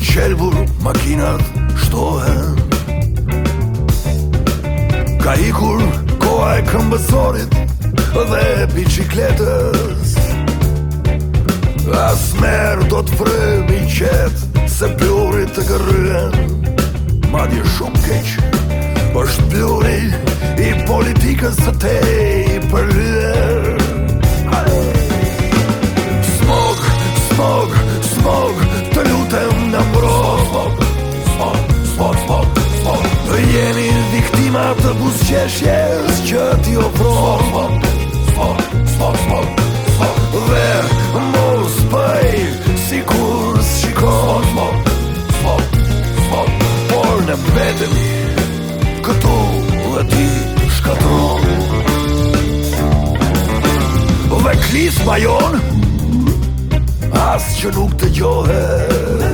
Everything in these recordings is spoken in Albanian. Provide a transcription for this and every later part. qelbur makinat shtohen Ka ikur koha e këmbësorit dhe bicikletës As merë do të frëmi qetë se pjurit të gërryen Madje shumë keqë po është pluri i politikës të te i përlyer nërë të busqeshjes që t'i opro Sfok, sfok, sfok, sfok, sfok, Dhe mos pëj si kur s'shiko Sfok, sfok, sfok, Por në mbetëm këtu dhe ti shkatron Dhe klis ma jon As që nuk të gjohet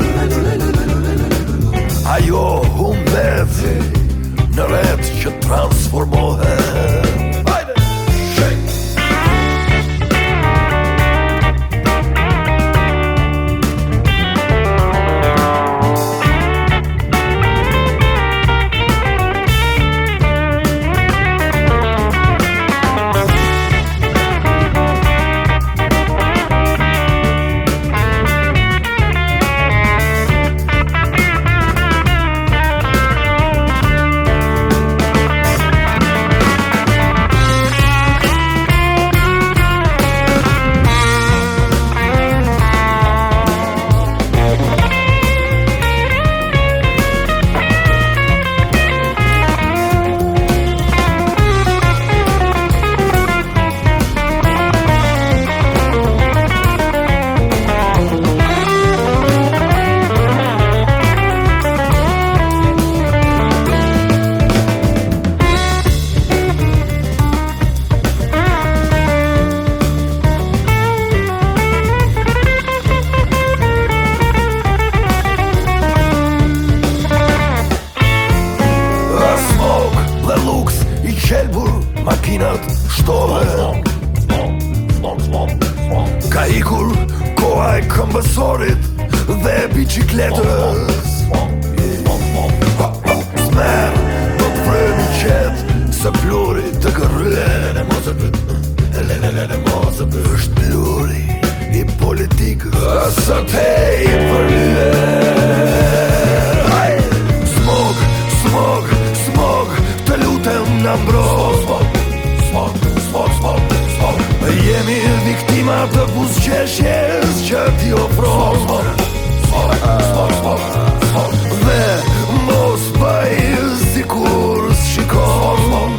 Ajo humbeve në rrë transformou makinat shtove Ka ikur koha e këmbësorit dhe e bicikletës Smer do të vrëmi qetë se plurit të kërrujene e le le le le mosë përët është plurit i politikës Së te i përlyve Smog, smog, smog të lutem në mbro ima të buzqeshjes që ti ofron Sfor, sfor, sfor, sfor, sfor Dhe mos bëj si kur s'shikon Sfor,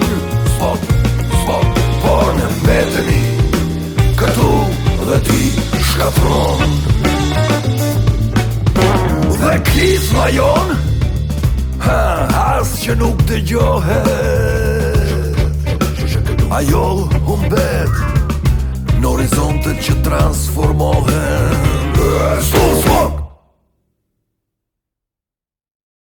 sfor, sfor, por në mbetëni Këtu dhe ti shkatron Dhe kith ma jon ha, As që nuk të gjohet Ajo humbet horizontet që transformohen Stop, stop!